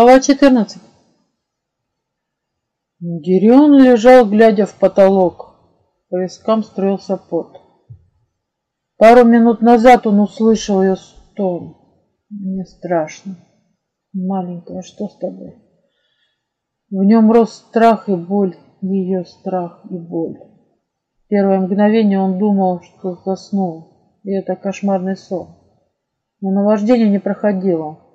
Глава 14. Гирион лежал, глядя в потолок. По вискам строился пот. Пару минут назад он услышал ее стон. Мне страшно. Маленькая, что с тобой? В нем рос страх и боль, ее страх и боль. Первое мгновение он думал, что заснул, и это кошмарный сон. Но наваждение не проходило.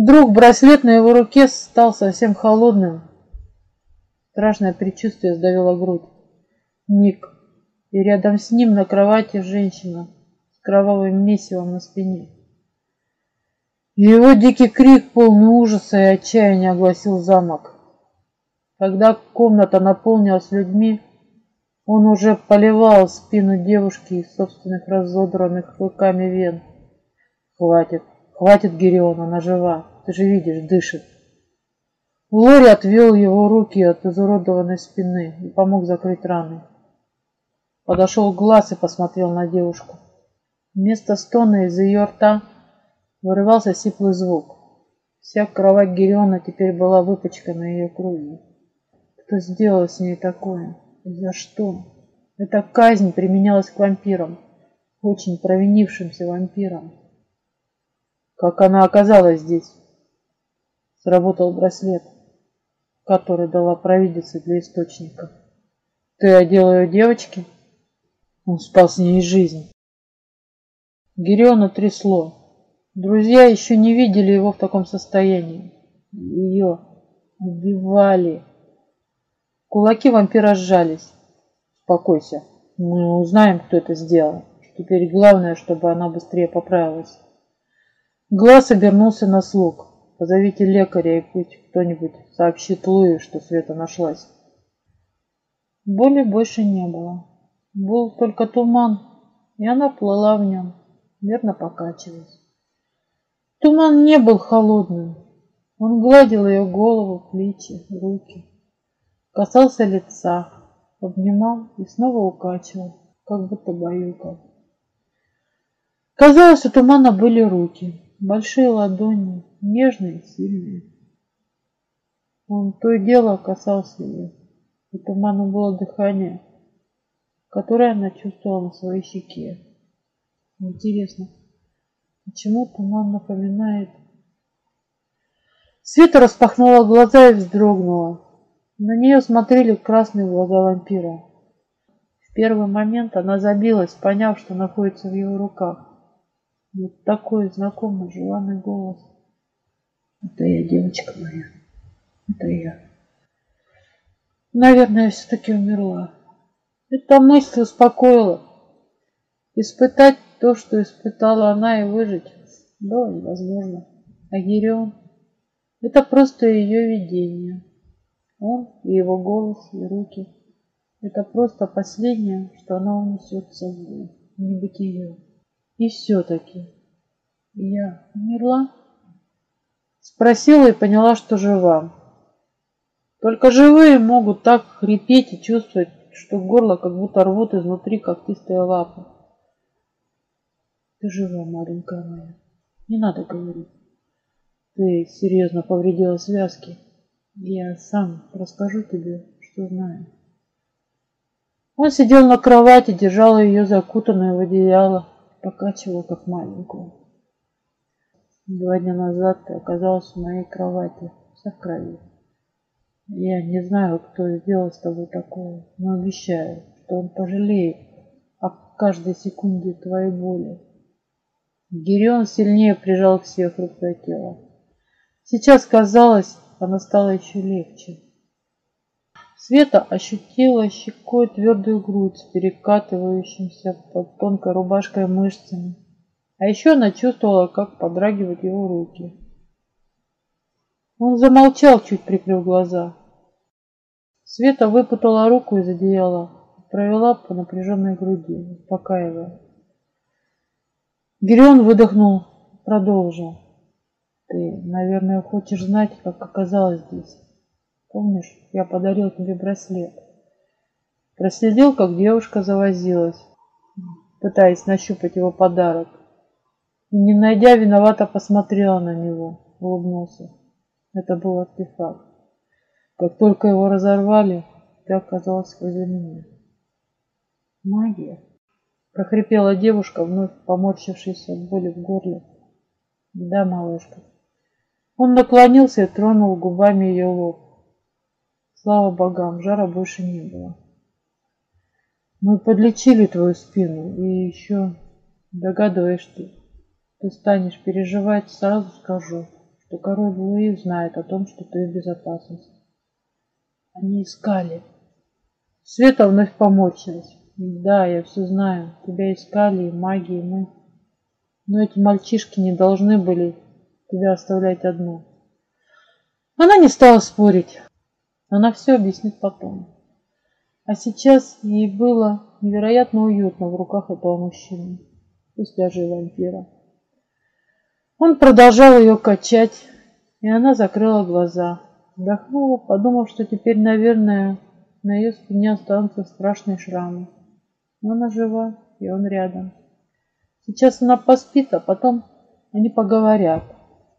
Вдруг браслет на его руке стал совсем холодным. Страшное предчувствие сдавило грудь. Миг. И рядом с ним на кровати женщина с кровавым месивом на спине. Его дикий крик, полный ужаса и отчаяния, огласил замок. Когда комната наполнилась людьми, он уже поливал спину девушки из собственных разодранных клыками вен. Хватит. Хватит, Герион, она жива. Ты же видишь, дышит. Лори отвел его руки от изуродованной спины и помог закрыть раны. Подошел глаз и посмотрел на девушку. Вместо стона из ее рта вырывался сиплый звук. Вся кровать Гериона теперь была выпачкана ее кровью. Кто сделал с ней такое? И за что? Эта казнь применялась к вампирам, очень провинившимся вампирам. Как она оказалась здесь? Сработал браслет, который дала провидица для источника. Ты одел ее девочке? Он спас с ней жизнь. Гириона трясло. Друзья еще не видели его в таком состоянии. Ее убивали. Кулаки вампира сжались. Успокойся. Мы узнаем, кто это сделал. Теперь главное, чтобы она быстрее поправилась. Глаз обернулся на слуг. Позовите лекаря и пусть кто-нибудь сообщит Луи, что Света нашлась. Боли больше не было. Был только туман, и она плыла в нем, верно покачиваясь. Туман не был холодным. Он гладил ее голову, плечи, руки. Касался лица, обнимал и снова укачивал, как будто баюкал. Казалось, у тумана были руки. Большие ладони, нежные и сильные. Он то и дело касался ее. У тумана было дыхание, которое она чувствовала на своей щеке. Интересно, почему туман напоминает... Света распахнула глаза и вздрогнула. На нее смотрели красные глаза вампира. В первый момент она забилась, поняв, что находится в его руках. Вот такой знакомый, желанный голос. Это я, девочка моя. Это я. Наверное, я все-таки умерла. Эта мысль успокоила. Испытать то, что испытала она, и выжить было невозможно. А Гирион — это просто ее видение. Он и его голос, и руки — это просто последнее, что она унесет с собой в небытие. И все-таки я умерла? Спросила и поняла, что жива. Только живые могут так хрипеть и чувствовать, что горло как будто рвут изнутри когтистые лапы. Ты жива, маленькая моя. Не надо говорить. Ты серьезно повредила связки. Я сам расскажу тебе, что знаю. Он сидел на кровати, держал ее закутанную в одеяло покачивал, как маленькую. Два дня назад ты оказалась в моей кровати, вся в крови. Я не знаю, кто сделал с тобой такое, но обещаю, что он пожалеет о каждой секунде твоей боли. Гирион сильнее прижал к себе хрупкое тело. Сейчас казалось, она стала еще легче. Света ощутила щекой твердую грудь с перекатывающимся под тонкой рубашкой мышцами. А еще она чувствовала, как подрагивают его руки. Он замолчал, чуть прикрыв глаза. Света выпутала руку из одеяла и провела по напряженной груди, успокаивая. Гирион выдохнул, продолжил. Ты, наверное, хочешь знать, как оказалось здесь. Помнишь, я подарил тебе браслет? Проследил, как девушка завозилась, пытаясь нащупать его подарок. И, не найдя, виновато посмотрела на него, улыбнулся. Это был артефакт. Как только его разорвали, ты оказалась возле меня. Магия. Прохрипела девушка, вновь поморщившись от боли в горле. Да, малышка. Он наклонился и тронул губами ее лоб. Слава богам, жара больше не было. Мы подлечили твою спину, и еще догадываясь, что ты станешь переживать, сразу скажу, что король Луи знает о том, что ты в безопасности. Они искали. Света вновь поморщилась. Да, я все знаю. Тебя искали, и маги, и мы. Но эти мальчишки не должны были тебя оставлять одну. Она не стала спорить. Она все объяснит потом. А сейчас ей было невероятно уютно в руках этого мужчины, пусть даже и вампира. Он продолжал ее качать, и она закрыла глаза. Вдохнула, подумав, что теперь, наверное, на ее спине останутся страшные шрамы. Но она жива, и он рядом. Сейчас она поспит, а потом они поговорят.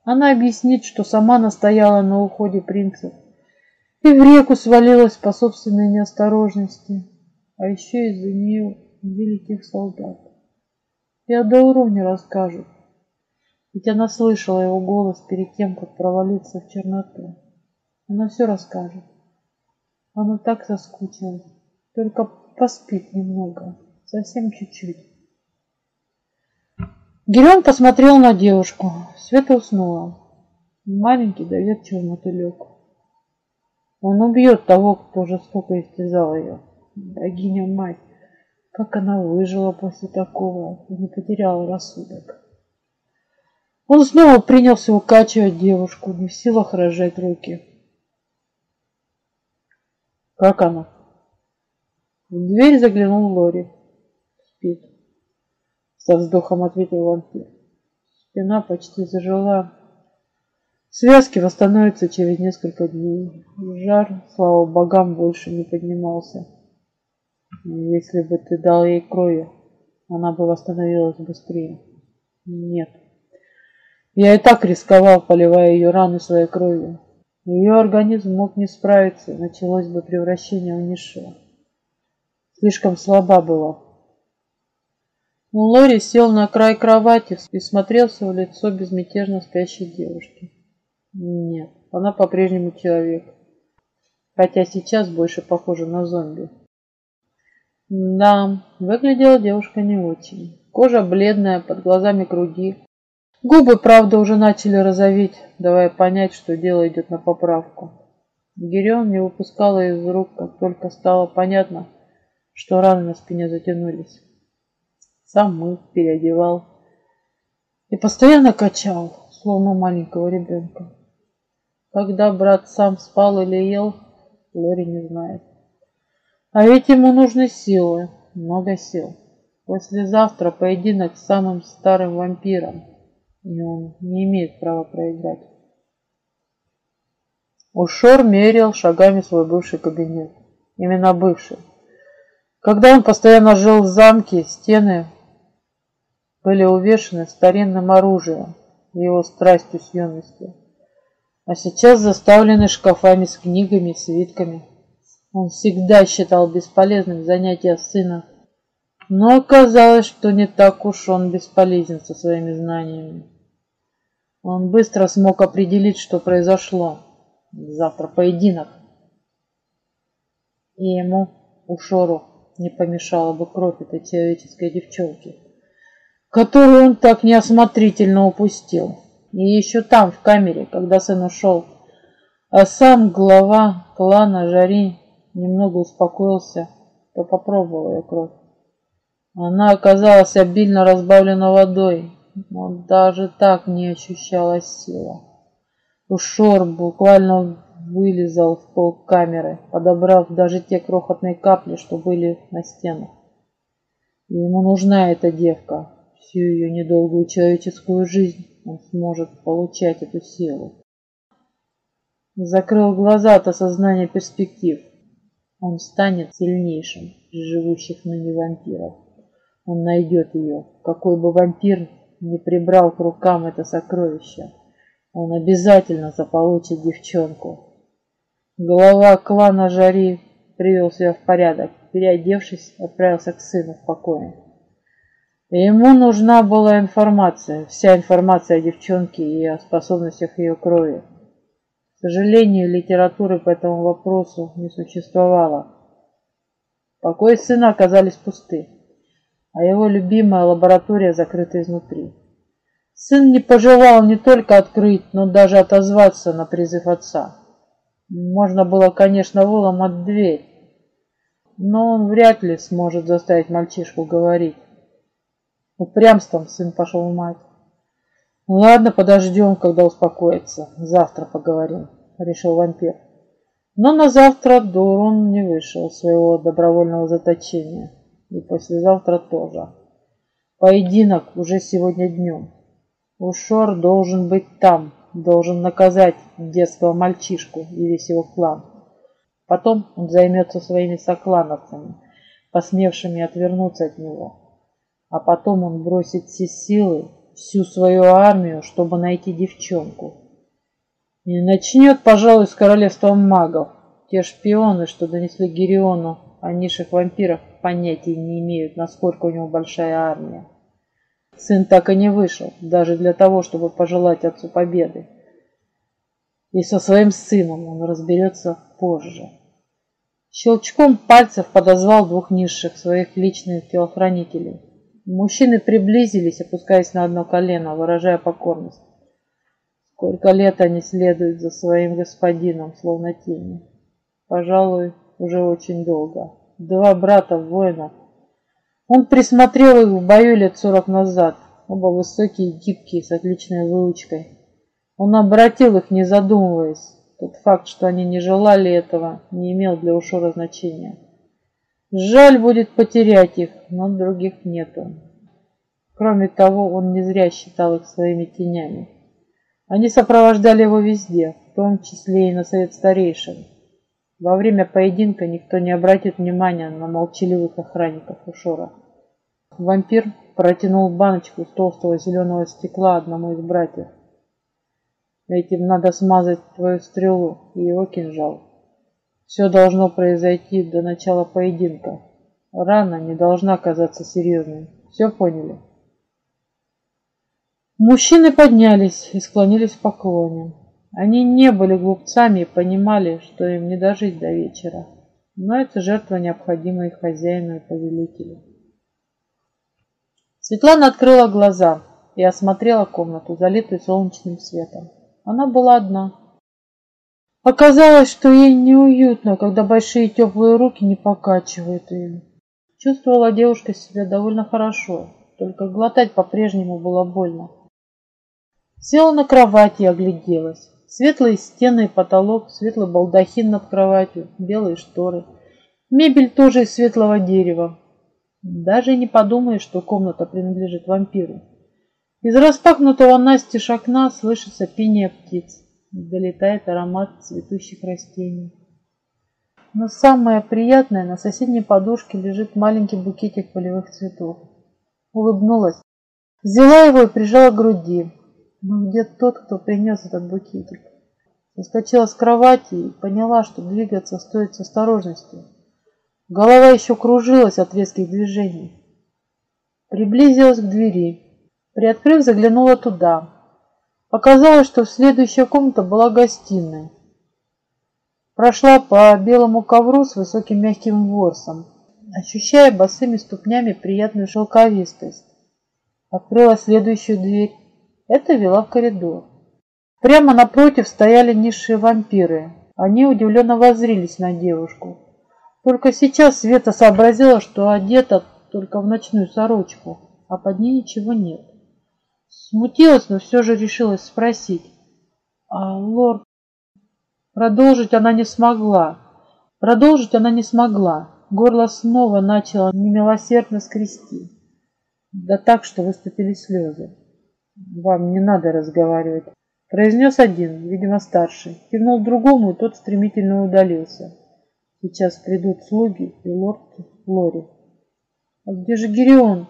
Она объяснит, что сама настояла на уходе принца и в реку свалилась по собственной неосторожности, а еще из-за нее тех солдат. И Адауру не расскажет, ведь она слышала его голос перед тем, как провалиться в черноту. Она все расскажет. Она так соскучилась, только поспит немного, совсем чуть-чуть. Герион посмотрел на девушку. Света уснула. Маленький доверчивый мотылек. Он убьет того, кто жестоко истязал ее. Богиня мать, как она выжила после такого и не потеряла рассудок. Он снова принялся укачивать девушку, не в силах разжать руки. Как она? В дверь заглянул Лори. Спит. Со вздохом ответил вампир. Спина почти зажила. Связки восстановятся через несколько дней. Жар, слава богам, больше не поднимался. Если бы ты дал ей крови, она бы восстановилась быстрее. Нет. Я и так рисковал, поливая ее раны своей кровью. Ее организм мог не справиться, началось бы превращение в низшего. Слишком слаба была. Лори сел на край кровати и смотрелся в лицо безмятежно спящей девушки. Нет, она по-прежнему человек. Хотя сейчас больше похожа на зомби. Да, выглядела девушка не очень. Кожа бледная, под глазами круги. Губы, правда, уже начали розоветь, давая понять, что дело идет на поправку. Гирион не выпускала из рук, как только стало понятно, что раны на спине затянулись. Сам мыл, переодевал и постоянно качал, словно маленького ребенка. Когда брат сам спал или ел, Лори не знает. А ведь ему нужны силы, много сил. Послезавтра поединок с самым старым вампиром, и он не имеет права проиграть. Ушор мерил шагами свой бывший кабинет. Именно бывший. Когда он постоянно жил в замке, стены были увешаны старинным оружием, его страстью с юности а сейчас заставлены шкафами с книгами, свитками. Он всегда считал бесполезным занятия сына, но оказалось, что не так уж он бесполезен со своими знаниями. Он быстро смог определить, что произошло. Завтра поединок. И ему, Ушору, не помешала бы кровь этой человеческой девчонки, которую он так неосмотрительно упустил. И еще там, в камере, когда сын ушел. А сам глава клана Жари немного успокоился, то попробовал ее кровь. Она оказалась обильно разбавлена водой, но даже так не ощущалась сила. Ушор буквально вылезал в пол камеры, подобрав даже те крохотные капли, что были на стенах. И ему нужна эта девка, всю ее недолгую человеческую жизнь он сможет получать эту силу. Закрыл глаза от осознания перспектив. Он станет сильнейшим из живущих ныне вампиров. Он найдет ее, какой бы вампир не прибрал к рукам это сокровище. Он обязательно заполучит девчонку. Глава клана Жари привел себя в порядок, переодевшись, отправился к сыну в покое. Ему нужна была информация, вся информация о девчонке и о способностях ее крови. К сожалению, литературы по этому вопросу не существовало. Покои сына оказались пусты, а его любимая лаборатория закрыта изнутри. Сын не пожелал не только открыть, но даже отозваться на призыв отца. Можно было, конечно, выломать дверь, но он вряд ли сможет заставить мальчишку говорить. Упрямством сын пошел в мать. Ладно, подождем, когда успокоится. Завтра поговорим, решил вампир. Но на завтра Дурун не вышел своего добровольного заточения. И послезавтра тоже. Поединок уже сегодня днем. Ушор должен быть там, должен наказать детского мальчишку и весь его клан. Потом он займется своими соклановцами, посмевшими отвернуться от него. А потом он бросит все силы, всю свою армию, чтобы найти девчонку. И начнет, пожалуй, с королевства магов. Те шпионы, что донесли Гериону о низших вампирах, понятия не имеют, насколько у него большая армия. Сын так и не вышел, даже для того, чтобы пожелать отцу победы. И со своим сыном он разберется позже. Щелчком пальцев подозвал двух низших своих личных телохранителей. Мужчины приблизились, опускаясь на одно колено, выражая покорность. Сколько лет они следуют за своим господином, словно тени. Пожалуй, уже очень долго. Два брата воина. Он присмотрел их в бою лет сорок назад. Оба высокие гибкие, с отличной выучкой. Он обратил их, не задумываясь. Тот факт, что они не желали этого, не имел для Ушора значения. Жаль будет потерять их, но других нету. Кроме того, он не зря считал их своими тенями. Они сопровождали его везде, в том числе и на совет старейшин. Во время поединка никто не обратит внимания на молчаливых охранников Ушора. Вампир протянул баночку из толстого зеленого стекла одному из братьев. Этим надо смазать твою стрелу и его кинжал. Все должно произойти до начала поединка. Рана не должна казаться серьезной. Все поняли? Мужчины поднялись и склонились в поклоне. Они не были глупцами и понимали, что им не дожить до вечера. Но это жертва необходима их хозяину и повелителю. Светлана открыла глаза и осмотрела комнату, залитую солнечным светом. Она была одна. Оказалось, что ей неуютно, когда большие теплые руки не покачивают ее. Чувствовала девушка себя довольно хорошо, только глотать по-прежнему было больно. Села на кровати и огляделась. Светлые стены и потолок, светлый балдахин над кроватью, белые шторы. Мебель тоже из светлого дерева. Даже не подумаешь, что комната принадлежит вампиру. Из распахнутого настежь окна слышится пение птиц. Долетает аромат цветущих растений. Но самое приятное, на соседней подушке лежит маленький букетик полевых цветов. Улыбнулась, взяла его и прижала к груди. Но где тот, кто принес этот букетик? Соскочила с кровати и поняла, что двигаться стоит с осторожностью. Голова еще кружилась от резких движений. Приблизилась к двери. Приоткрыв, заглянула туда. Оказалось, что следующая комната была гостиной. Прошла по белому ковру с высоким мягким ворсом, ощущая босыми ступнями приятную шелковистость. Открыла следующую дверь это вела в коридор. Прямо напротив стояли низшие вампиры. Они удивленно воззрились на девушку. Только сейчас Света сообразила, что одета только в ночную сорочку, а под ней ничего нет. Смутилась, но все же решилась спросить. А лорд... Продолжить она не смогла. Продолжить она не смогла. Горло снова начало немилосердно скрести. Да так, что выступили слезы. «Вам не надо разговаривать», — произнес один, видимо, старший. Кивнул другому, и тот стремительно удалился. «Сейчас придут слуги и лорд Лори». «А где же Гирион?»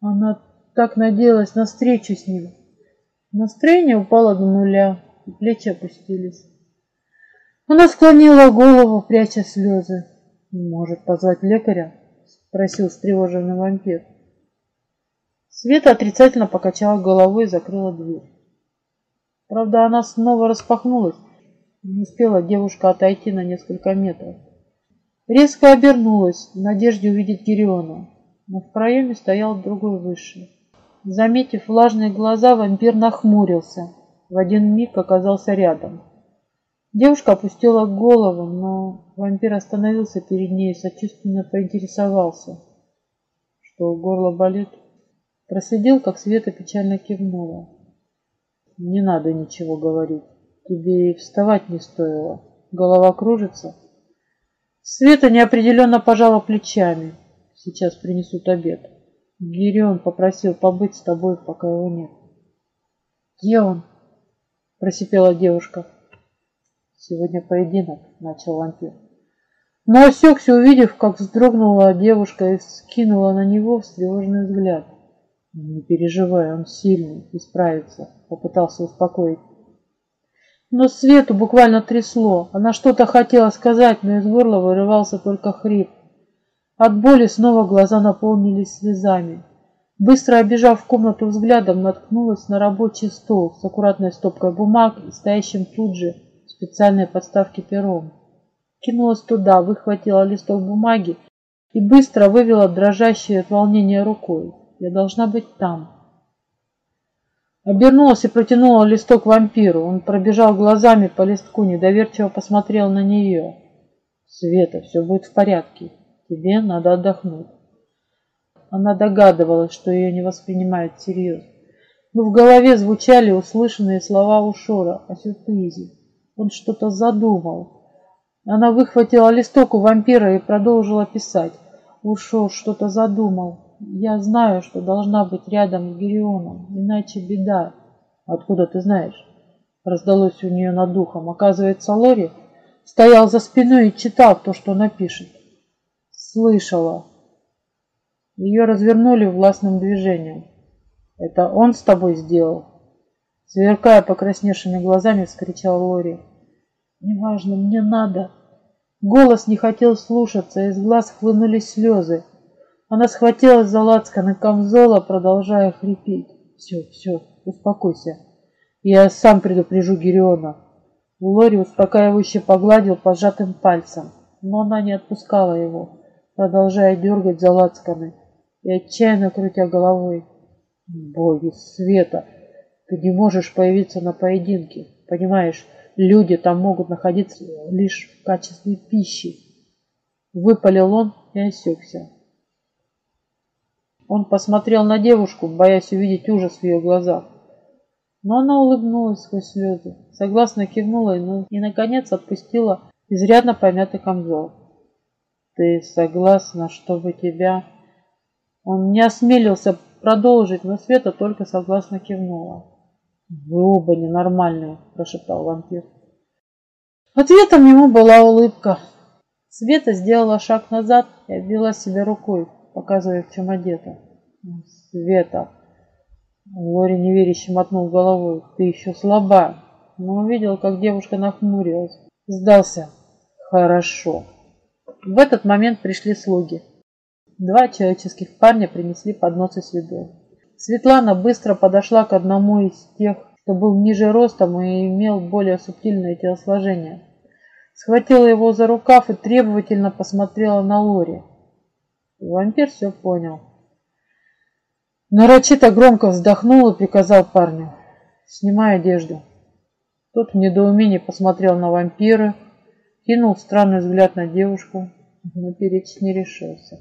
Она так надеялась на встречу с ним. Настроение упало до нуля, и плечи опустились. Она склонила голову, пряча слезы. «Может, позвать лекаря?» — спросил встревоженный вампир. Света отрицательно покачала головой и закрыла дверь. Правда, она снова распахнулась. Не успела девушка отойти на несколько метров. Резко обернулась в надежде увидеть Гериона, но в проеме стоял другой высший. Заметив влажные глаза, вампир нахмурился. В один миг оказался рядом. Девушка опустила голову, но вампир остановился перед ней и сочувственно поинтересовался. Что, горло болит? Проследил, как Света печально кивнула. Не надо ничего говорить. Тебе и вставать не стоило. Голова кружится. Света неопределенно пожала плечами. Сейчас принесут обед. Гирион попросил побыть с тобой, пока его нет. Где он? Просипела девушка. Сегодня поединок, начал вампир. Но осекся, увидев, как вздрогнула девушка и скинула на него встревоженный взгляд. Не переживай, он сильный и справится, попытался успокоить. Но Свету буквально трясло. Она что-то хотела сказать, но из горла вырывался только хрип. От боли снова глаза наполнились слезами. Быстро обежав комнату взглядом, наткнулась на рабочий стол с аккуратной стопкой бумаг и стоящим тут же специальной подставки пером. Кинулась туда, выхватила листок бумаги и быстро вывела дрожащей от волнения рукой. Я должна быть там. Обернулась и протянула листок вампиру. Он пробежал глазами по листку, недоверчиво посмотрел на нее. Света, все будет в порядке. Тебе надо отдохнуть. Она догадывалась, что ее не воспринимают всерьез. Но в голове звучали услышанные слова Ушора о сюрпризе. Он что-то задумал. Она выхватила листок у вампира и продолжила писать. Ушор что-то задумал. Я знаю, что должна быть рядом с Герионом, иначе беда. Откуда ты знаешь? Раздалось у нее над духом. Оказывается, Лори стоял за спиной и читал то, что напишет. Слышала. Ее развернули властным движением. Это он с тобой сделал? Сверкая покрасневшими глазами, вскричал Лори. Неважно, мне надо. Голос не хотел слушаться, из глаз хлынули слезы. Она схватилась за лацканы камзола, продолжая хрипеть. Все, все, успокойся. Я сам предупрежу Гериона. Лори успокаивающе погладил пожатым пальцем, но она не отпускала его, продолжая дергать за лацканы и отчаянно крутя головой. Боги света, ты не можешь появиться на поединке, понимаешь? Люди там могут находиться лишь в качестве пищи. Выпалил он и осекся. Он посмотрел на девушку, боясь увидеть ужас в ее глазах. Но она улыбнулась сквозь слезы, согласно кивнула и, и наконец, отпустила изрядно помятый камзол. «Ты согласна, чтобы тебя...» Он не осмелился продолжить, но Света только согласно кивнула. «Вы оба ненормальные», – прошептал вампир. Ответом ему была улыбка. Света сделала шаг назад и обвела себя рукой, показывая, в чем одета. «Света!» Лори неверяще мотнул головой. «Ты еще слаба!» Но увидел, как девушка нахмурилась. Сдался. «Хорошо!» В этот момент пришли слуги. Два человеческих парня принесли подносы с едой. Светлана быстро подошла к одному из тех, кто был ниже ростом и имел более субтильное телосложение. Схватила его за рукав и требовательно посмотрела на Лори. Вампир все понял. Нарочито громко вздохнул и приказал парню. «Снимай одежду». Тот в недоумении посмотрел на вампира, кинул странный взгляд на девушку, но перечить не решился.